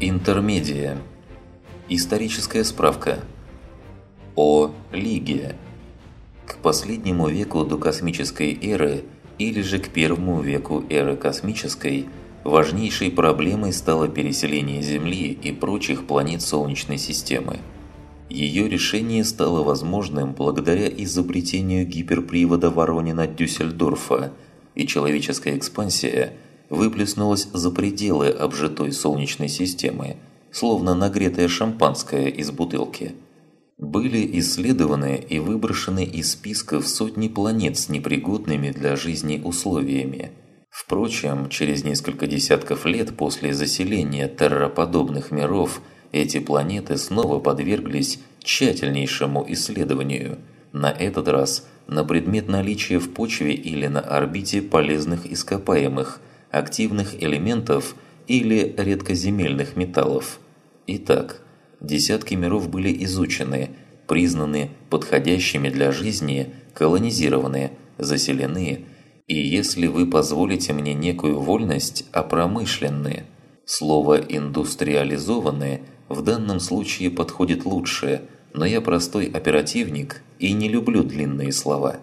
Интермедия. Историческая справка. О Лиге. К последнему веку до космической эры или же к первому веку эры космической важнейшей проблемой стало переселение Земли и прочих планет Солнечной системы. Ее решение стало возможным благодаря изобретению гиперпривода Воронина-Дюссельдорфа, и человеческая экспансия – выплеснулась за пределы обжитой Солнечной системы, словно нагретое шампанское из бутылки. Были исследованы и выброшены из списков сотни планет с непригодными для жизни условиями. Впрочем, через несколько десятков лет после заселения терроподобных миров эти планеты снова подверглись тщательнейшему исследованию, на этот раз на предмет наличия в почве или на орбите полезных ископаемых – активных элементов или редкоземельных металлов. Итак, десятки миров были изучены, признаны подходящими для жизни, колонизированы, заселены, и если вы позволите мне некую вольность, опромышленны. Слово «индустриализованы» в данном случае подходит лучше, но я простой оперативник и не люблю длинные слова.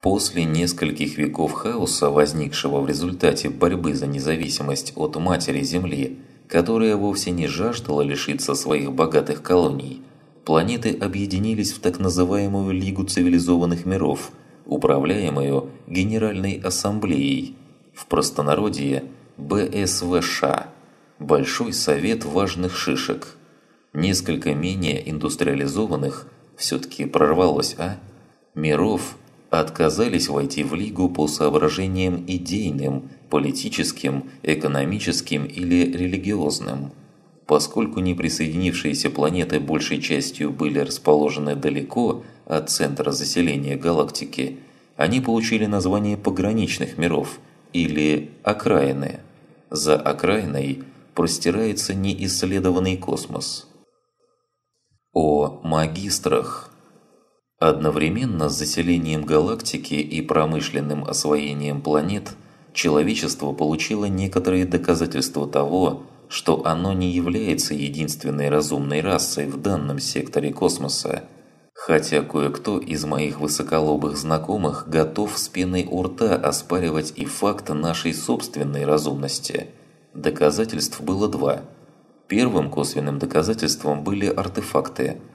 После нескольких веков хаоса, возникшего в результате борьбы за независимость от Матери Земли, которая вовсе не жаждала лишиться своих богатых колоний, планеты объединились в так называемую Лигу цивилизованных миров, управляемую Генеральной Ассамблеей, в простонародье БСВШ – Большой Совет Важных Шишек. Несколько менее индустриализованных, все-таки прорвалось, а? Миров – отказались войти в Лигу по соображениям идейным, политическим, экономическим или религиозным. Поскольку неприсоединившиеся планеты большей частью были расположены далеко от центра заселения галактики, они получили название пограничных миров или окраины. За окраиной простирается неисследованный космос. О магистрах Одновременно с заселением галактики и промышленным освоением планет человечество получило некоторые доказательства того, что оно не является единственной разумной расой в данном секторе космоса, хотя кое-кто из моих высоколобых знакомых готов с пеной у рта оспаривать и факт нашей собственной разумности. Доказательств было два. Первым косвенным доказательством были артефакты –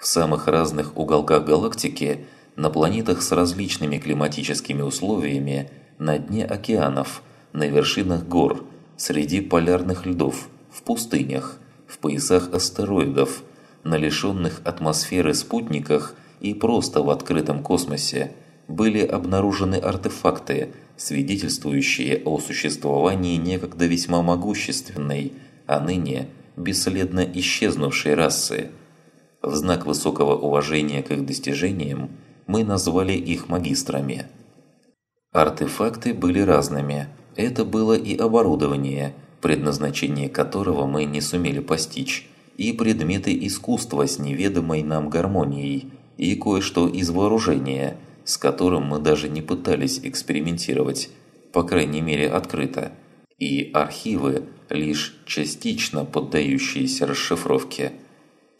в самых разных уголках галактики, на планетах с различными климатическими условиями, на дне океанов, на вершинах гор, среди полярных льдов, в пустынях, в поясах астероидов, на лишенных атмосферы спутниках и просто в открытом космосе были обнаружены артефакты, свидетельствующие о существовании некогда весьма могущественной, а ныне бесследно исчезнувшей расы – в знак высокого уважения к их достижениям мы назвали их магистрами. Артефакты были разными. Это было и оборудование, предназначение которого мы не сумели постичь, и предметы искусства с неведомой нам гармонией, и кое-что из вооружения, с которым мы даже не пытались экспериментировать, по крайней мере открыто, и архивы, лишь частично поддающиеся расшифровке –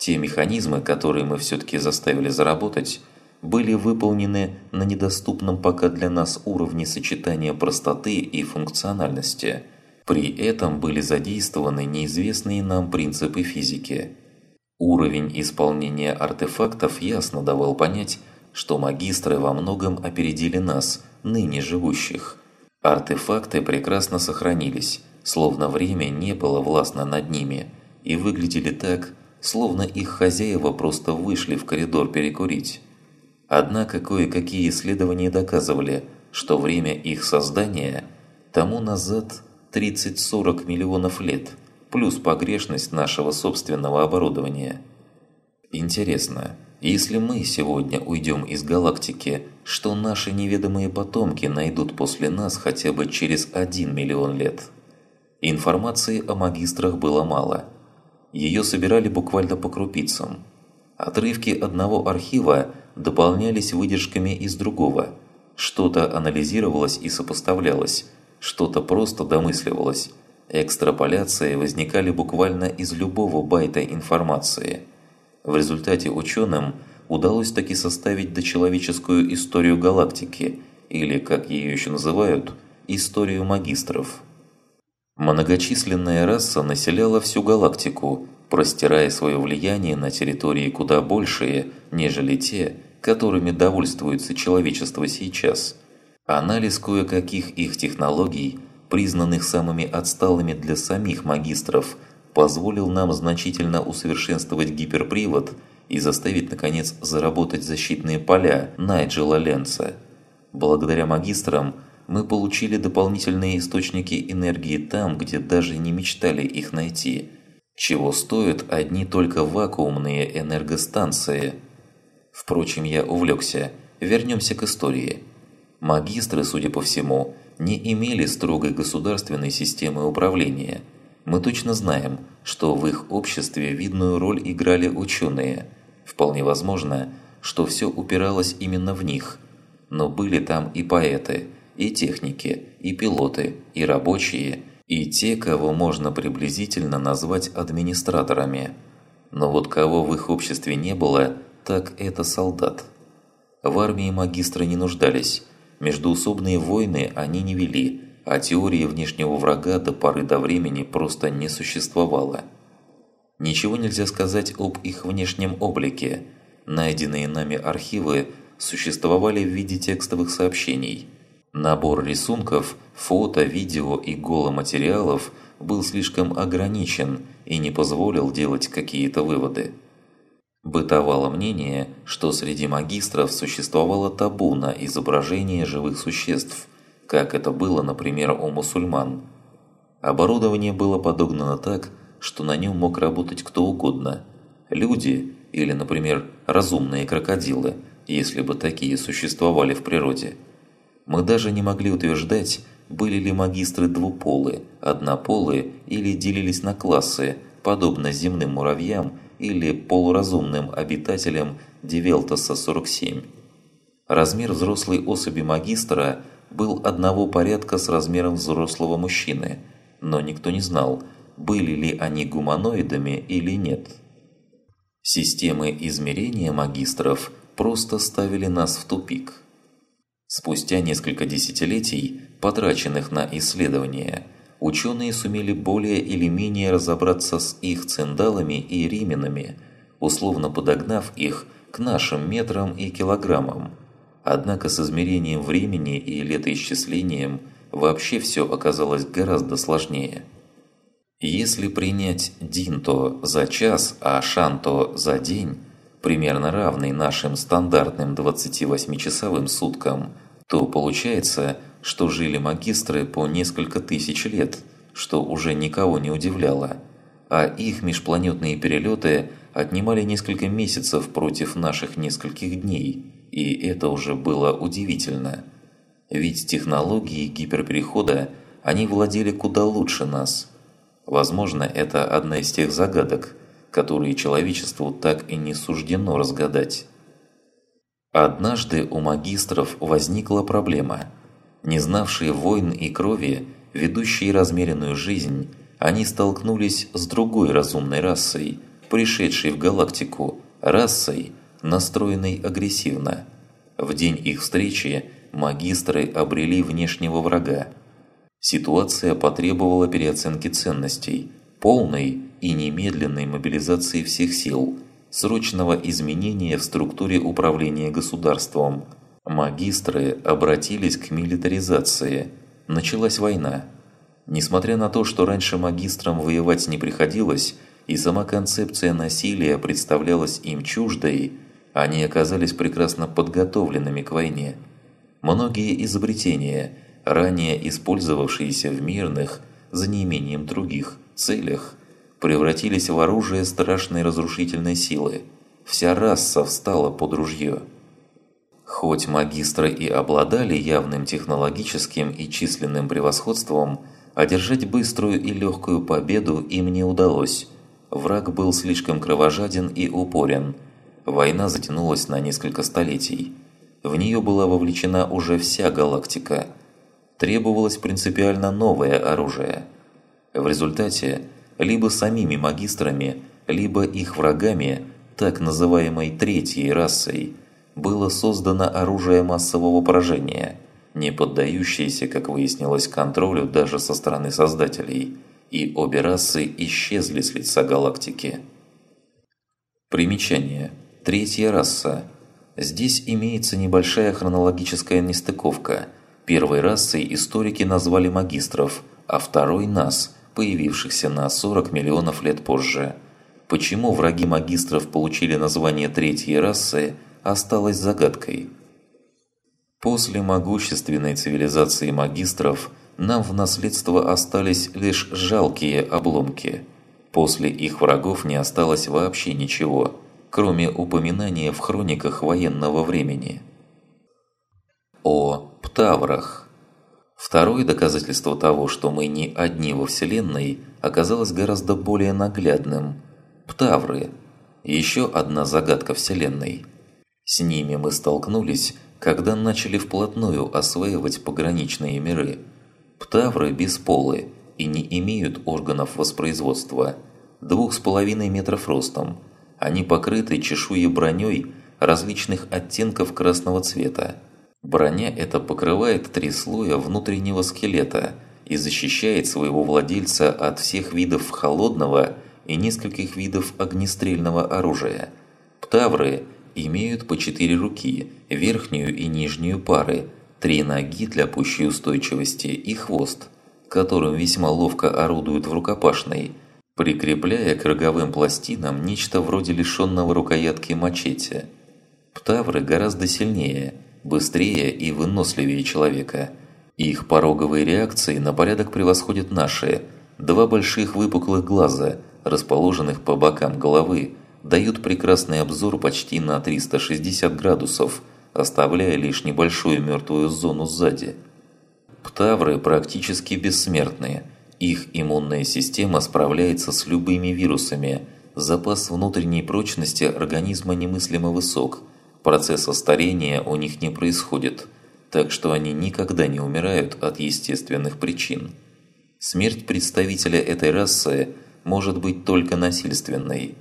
те механизмы, которые мы все-таки заставили заработать, были выполнены на недоступном пока для нас уровне сочетания простоты и функциональности. При этом были задействованы неизвестные нам принципы физики. Уровень исполнения артефактов ясно давал понять, что магистры во многом опередили нас, ныне живущих. Артефакты прекрасно сохранились, словно время не было властно над ними, и выглядели так, словно их хозяева просто вышли в коридор перекурить. Однако кое-какие исследования доказывали, что время их создания тому назад 30-40 миллионов лет, плюс погрешность нашего собственного оборудования. Интересно, если мы сегодня уйдем из галактики, что наши неведомые потомки найдут после нас хотя бы через 1 миллион лет? Информации о магистрах было мало – ее собирали буквально по крупицам. Отрывки одного архива дополнялись выдержками из другого. Что-то анализировалось и сопоставлялось, что-то просто домысливалось. Экстраполяции возникали буквально из любого байта информации. В результате ученым удалось таки составить дочеловеческую историю галактики, или, как ее еще называют, историю магистров. Многочисленная раса населяла всю галактику, простирая свое влияние на территории куда большие, нежели те, которыми довольствуется человечество сейчас. Анализ кое-каких их технологий – признанных самыми отсталыми для самих магистров, позволил нам значительно усовершенствовать гиперпривод и заставить, наконец, заработать защитные поля Найджела Ленца. Благодаря магистрам мы получили дополнительные источники энергии там, где даже не мечтали их найти. Чего стоят одни только вакуумные энергостанции. Впрочем, я увлекся. Вернемся к истории. Магистры, судя по всему, не имели строгой государственной системы управления. Мы точно знаем, что в их обществе видную роль играли ученые. Вполне возможно, что все упиралось именно в них. Но были там и поэты, и техники, и пилоты, и рабочие, и те, кого можно приблизительно назвать администраторами. Но вот кого в их обществе не было, так это солдат. В армии магистры не нуждались, Междуусобные войны они не вели, а теории внешнего врага до поры до времени просто не существовало. Ничего нельзя сказать об их внешнем облике. Найденные нами архивы существовали в виде текстовых сообщений. Набор рисунков, фото, видео и голоматериалов был слишком ограничен и не позволил делать какие-то выводы. Бытовало мнение, что среди магистров существовало табу на изображение живых существ, как это было, например, у мусульман. Оборудование было подогнано так, что на нем мог работать кто угодно. Люди или, например, разумные крокодилы, если бы такие существовали в природе. Мы даже не могли утверждать, были ли магистры двуполы, однополые или делились на классы, подобно земным муравьям или полуразумным обитателем Девелтоса-47. Размер взрослой особи магистра был одного порядка с размером взрослого мужчины, но никто не знал, были ли они гуманоидами или нет. Системы измерения магистров просто ставили нас в тупик. Спустя несколько десятилетий, потраченных на исследования, ученые сумели более или менее разобраться с их циндалами и рименами, условно подогнав их к нашим метрам и килограммам. Однако с измерением времени и летоисчислением вообще все оказалось гораздо сложнее. Если принять Динто за час, а Шанто за день, примерно равный нашим стандартным 28-часовым суткам, то получается – что жили магистры по несколько тысяч лет, что уже никого не удивляло, а их межпланетные перелеты отнимали несколько месяцев против наших нескольких дней, и это уже было удивительно. Ведь технологии гиперперехода они владели куда лучше нас. Возможно, это одна из тех загадок, которые человечеству так и не суждено разгадать. Однажды у магистров возникла проблема – не знавшие войн и крови, ведущие размеренную жизнь, они столкнулись с другой разумной расой, пришедшей в галактику, расой, настроенной агрессивно. В день их встречи магистры обрели внешнего врага. Ситуация потребовала переоценки ценностей, полной и немедленной мобилизации всех сил, срочного изменения в структуре управления государством – Магистры обратились к милитаризации. Началась война. Несмотря на то, что раньше магистрам воевать не приходилось, и сама концепция насилия представлялась им чуждой, они оказались прекрасно подготовленными к войне. Многие изобретения, ранее использовавшиеся в мирных, за неимением других, целях, превратились в оружие страшной разрушительной силы. Вся раса встала под ружье. Хоть магистры и обладали явным технологическим и численным превосходством, одержать быструю и легкую победу им не удалось. Враг был слишком кровожаден и упорен. Война затянулась на несколько столетий. В нее была вовлечена уже вся галактика. Требовалось принципиально новое оружие. В результате либо самими магистрами, либо их врагами, так называемой третьей расой, было создано оружие массового поражения, не поддающееся, как выяснилось, контролю даже со стороны создателей, и обе расы исчезли с лица галактики. Примечание. Третья раса. Здесь имеется небольшая хронологическая нестыковка. Первой расой историки назвали магистров, а второй – нас, появившихся на 40 миллионов лет позже. Почему враги магистров получили название третьей расы, осталось загадкой. После могущественной цивилизации магистров нам в наследство остались лишь жалкие обломки – После их врагов не осталось вообще ничего, кроме упоминания в хрониках военного времени. О Птаврах Второе доказательство того, что мы не одни во Вселенной, оказалось гораздо более наглядным. Птавры – еще одна загадка Вселенной. С ними мы столкнулись, когда начали вплотную осваивать пограничные миры. Птавры бесполы – и не имеют органов воспроизводства. Двух с половиной метров ростом. Они покрыты чешуей броней различных оттенков красного цвета. Броня эта покрывает три слоя внутреннего скелета и защищает своего владельца от всех видов холодного и нескольких видов огнестрельного оружия. Птавры имеют по четыре руки, верхнюю и нижнюю пары, три ноги для пущей устойчивости и хвост – которым весьма ловко орудуют в рукопашной, прикрепляя к роговым пластинам нечто вроде лишенного рукоятки мачете. Птавры гораздо сильнее, быстрее и выносливее человека. Их пороговые реакции на порядок превосходят наши. Два больших выпуклых глаза, расположенных по бокам головы, дают прекрасный обзор почти на 360 градусов, оставляя лишь небольшую мертвую зону сзади. Птавры практически бессмертные. Их иммунная система справляется с любыми вирусами. Запас внутренней прочности организма немыслимо высок. Процесса старения у них не происходит. Так что они никогда не умирают от естественных причин. Смерть представителя этой расы может быть только насильственной.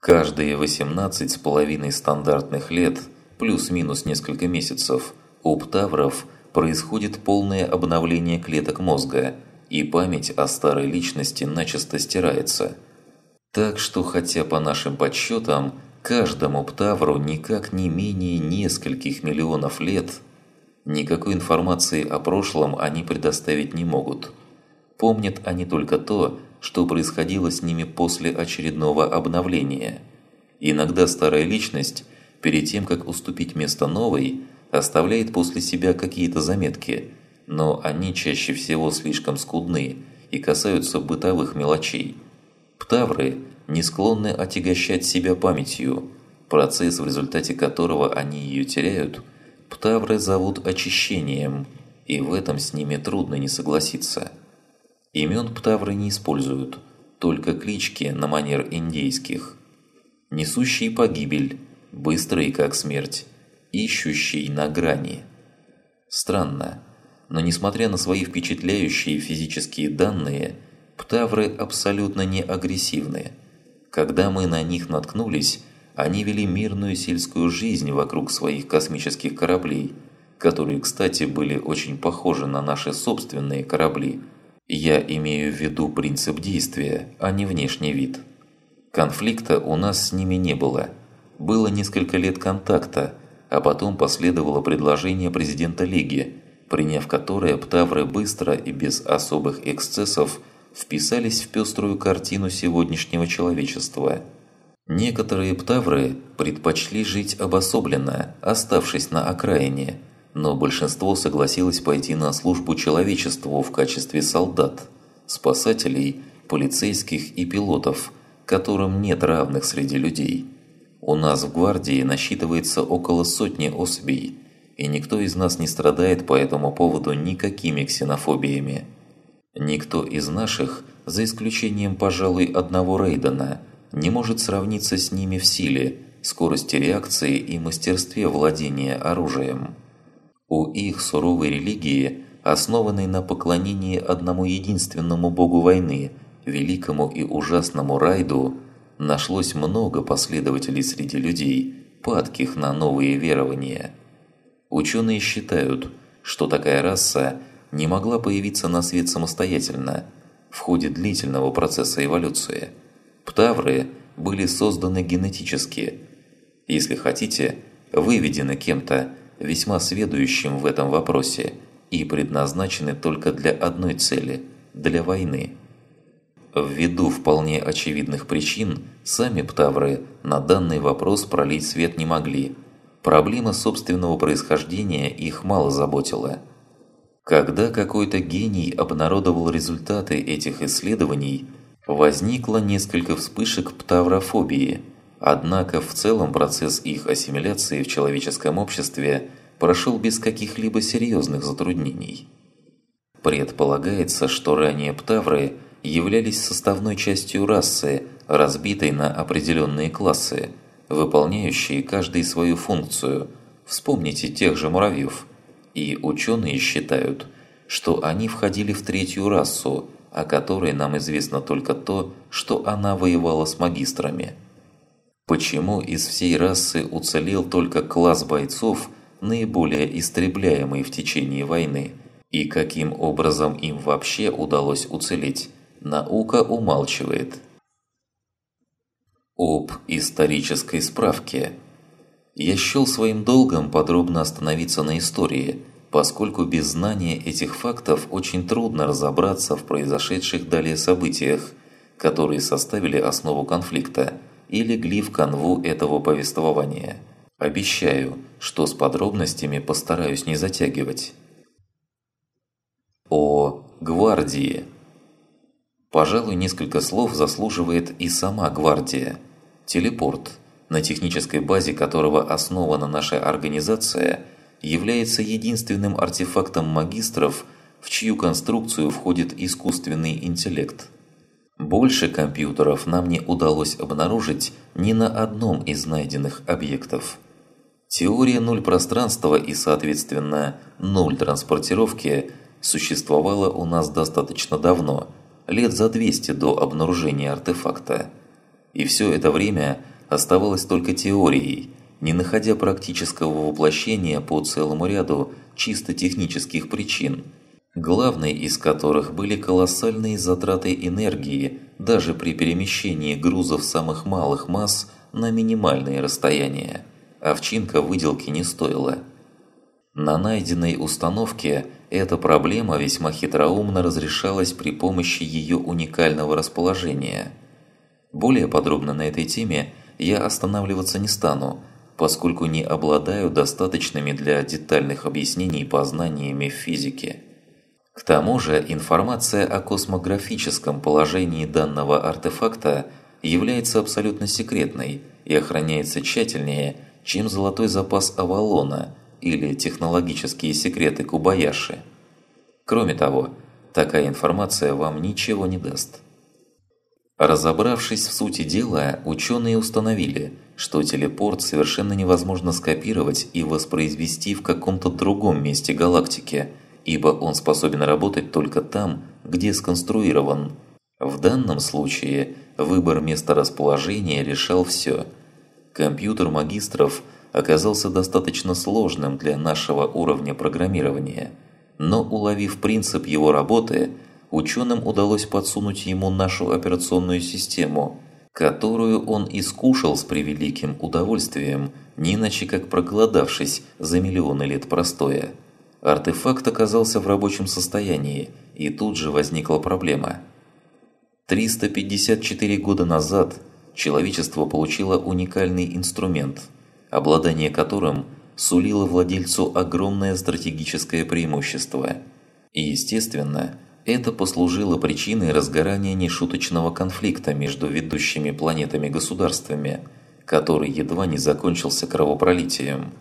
Каждые 18 с половиной стандартных лет, плюс-минус несколько месяцев, у птавров – происходит полное обновление клеток мозга, и память о старой личности начисто стирается. Так что, хотя по нашим подсчетам, каждому птавру никак не менее нескольких миллионов лет, никакой информации о прошлом они предоставить не могут. Помнят они только то, что происходило с ними после очередного обновления. Иногда старая личность, перед тем как уступить место новой, оставляет после себя какие-то заметки, но они чаще всего слишком скудны и касаются бытовых мелочей. Птавры не склонны отягощать себя памятью, процесс, в результате которого они ее теряют, птавры зовут очищением, и в этом с ними трудно не согласиться. Имен птавры не используют, только клички на манер индейских. Несущий погибель, быстрый как смерть, ищущий на грани. Странно, но несмотря на свои впечатляющие физические данные, птавры абсолютно не агрессивны. Когда мы на них наткнулись, они вели мирную сельскую жизнь вокруг своих космических кораблей, которые, кстати, были очень похожи на наши собственные корабли. Я имею в виду принцип действия, а не внешний вид. Конфликта у нас с ними не было. Было несколько лет контакта – а потом последовало предложение президента Лиги, приняв которое птавры быстро и без особых эксцессов вписались в пеструю картину сегодняшнего человечества. Некоторые птавры предпочли жить обособленно, оставшись на окраине, но большинство согласилось пойти на службу человечеству в качестве солдат, спасателей, полицейских и пилотов, которым нет равных среди людей. У нас в гвардии насчитывается около сотни особей, и никто из нас не страдает по этому поводу никакими ксенофобиями. Никто из наших, за исключением, пожалуй, одного Рейдена, не может сравниться с ними в силе, скорости реакции и мастерстве владения оружием. У их суровой религии основанный на поклонении одному единственному богу войны, великому и ужасному Райду, нашлось много последователей среди людей, падких на новые верования. Ученые считают, что такая раса не могла появиться на свет самостоятельно в ходе длительного процесса эволюции. Птавры были созданы генетически, если хотите, выведены кем-то, весьма сведущим в этом вопросе, и предназначены только для одной цели – для войны. Ввиду вполне очевидных причин, сами птавры на данный вопрос пролить свет не могли. Проблема собственного происхождения их мало заботила. Когда какой-то гений обнародовал результаты этих исследований, возникло несколько вспышек птаврофобии. Однако в целом процесс их ассимиляции в человеческом обществе прошел без каких-либо серьезных затруднений. Предполагается, что ранее птавры – являлись составной частью расы, разбитой на определенные классы, выполняющие каждый свою функцию. Вспомните тех же муравьев. И ученые считают, что они входили в третью расу, о которой нам известно только то, что она воевала с магистрами. Почему из всей расы уцелел только класс бойцов, наиболее истребляемый в течение войны? И каким образом им вообще удалось уцелеть? Наука умалчивает. Об исторической справке. Я счел своим долгом подробно остановиться на истории, поскольку без знания этих фактов очень трудно разобраться в произошедших далее событиях, которые составили основу конфликта и легли в канву этого повествования. Обещаю, что с подробностями постараюсь не затягивать. О гвардии. Пожалуй, несколько слов заслуживает и сама гвардия. Телепорт, на технической базе которого основана наша организация, является единственным артефактом магистров, в чью конструкцию входит искусственный интеллект. Больше компьютеров нам не удалось обнаружить ни на одном из найденных объектов. Теория нуль пространства и, соответственно, нуль транспортировки существовала у нас достаточно давно – лет за 200 до обнаружения артефакта. И все это время оставалось только теорией, не находя практического воплощения по целому ряду чисто технических причин, главной из которых были колоссальные затраты энергии даже при перемещении грузов самых малых масс на минимальные расстояния. Овчинка выделки не стоила. На найденной установке эта проблема весьма хитроумно разрешалась при помощи ее уникального расположения. Более подробно на этой теме я останавливаться не стану, поскольку не обладаю достаточными для детальных объяснений познаниями в физике. К тому же информация о космографическом положении данного артефакта является абсолютно секретной и охраняется тщательнее, чем золотой запас Авалона – или технологические секреты Кубаяши. Кроме того, такая информация вам ничего не даст. Разобравшись в сути дела, ученые установили, что телепорт совершенно невозможно скопировать и воспроизвести в каком-то другом месте галактики, ибо он способен работать только там, где сконструирован. В данном случае выбор места расположения решал все. Компьютер магистров – оказался достаточно сложным для нашего уровня программирования, но уловив принцип его работы, ученым удалось подсунуть ему нашу операционную систему, которую он искушал с превеликим удовольствием, не иначе как проголодавшись за миллионы лет простоя. Артефакт оказался в рабочем состоянии, и тут же возникла проблема. 354 года назад человечество получило уникальный инструмент – обладание которым сулило владельцу огромное стратегическое преимущество. И, естественно, это послужило причиной разгорания нешуточного конфликта между ведущими планетами-государствами, который едва не закончился кровопролитием.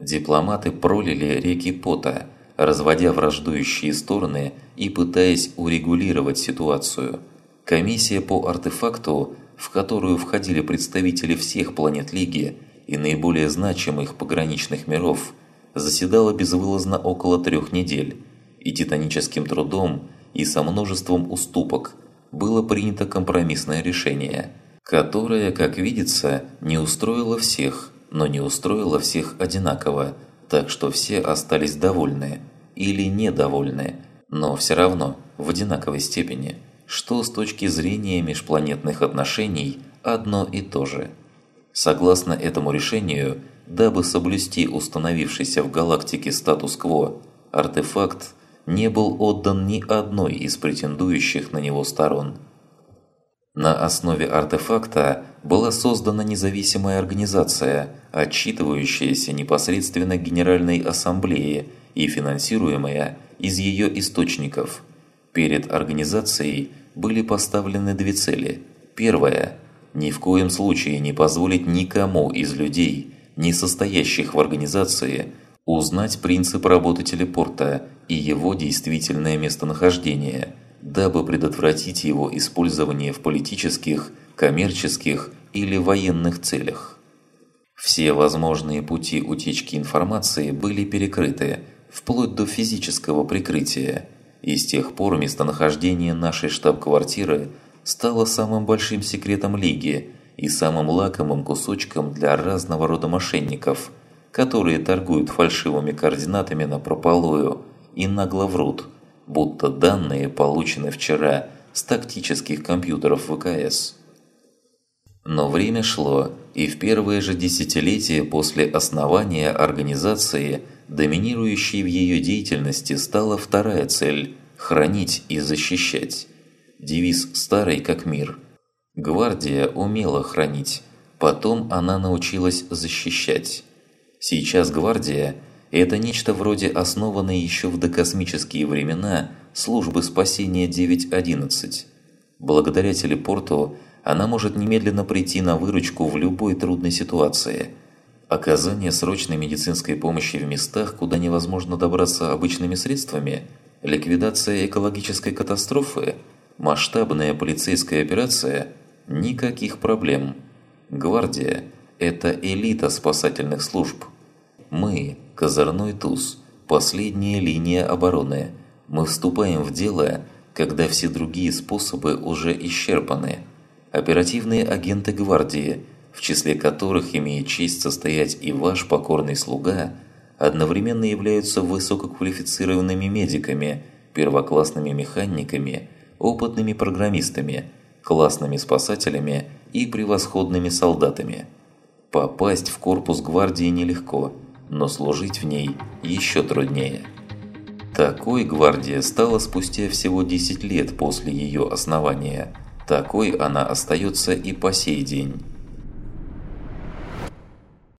Дипломаты пролили реки пота, разводя враждующие стороны и пытаясь урегулировать ситуацию. Комиссия по артефакту, в которую входили представители всех планет Лиги, и наиболее значимых пограничных миров заседала безвылазно около трех недель, и титаническим трудом, и со множеством уступок было принято компромиссное решение, которое, как видится, не устроило всех, но не устроило всех одинаково, так что все остались довольны или недовольны, но все равно в одинаковой степени, что с точки зрения межпланетных отношений одно и то же. Согласно этому решению, дабы соблюсти установившийся в галактике статус-кво, артефакт не был отдан ни одной из претендующих на него сторон. На основе артефакта была создана независимая организация, отчитывающаяся непосредственно Генеральной Ассамблее и финансируемая из ее источников. Перед организацией были поставлены две цели. Первая – ни в коем случае не позволить никому из людей, не состоящих в организации, узнать принцип работы телепорта и его действительное местонахождение, дабы предотвратить его использование в политических, коммерческих или военных целях. Все возможные пути утечки информации были перекрыты, вплоть до физического прикрытия, и с тех пор местонахождение нашей штаб-квартиры стало самым большим секретом Лиги и самым лакомым кусочком для разного рода мошенников, которые торгуют фальшивыми координатами на прополую – и нагло врут, будто данные получены вчера с тактических компьютеров ВКС. Но время шло, и в первые же десятилетия после основания организации доминирующей в ее деятельности стала вторая цель – хранить и защищать. Девиз старый как мир. Гвардия умела хранить, потом она научилась защищать. Сейчас гвардия – это нечто вроде основанной еще в докосмические времена службы спасения 911. Благодаря телепорту она может немедленно прийти на выручку в любой трудной ситуации. Оказание срочной медицинской помощи в местах, куда невозможно добраться обычными средствами, ликвидация экологической катастрофы, масштабная полицейская операция – никаких проблем. Гвардия – это элита спасательных служб. Мы, Козырной туз, последняя линия обороны. Мы вступаем в дело, когда все другие способы уже исчерпаны. Оперативные агенты гвардии, в числе которых имеет честь состоять и ваш покорный слуга, одновременно являются высококвалифицированными медиками, первоклассными механиками, опытными программистами, классными спасателями и превосходными солдатами. Попасть в корпус гвардии нелегко – но служить в ней еще труднее. Такой гвардия стала спустя всего 10 лет после ее основания. Такой она остается и по сей день.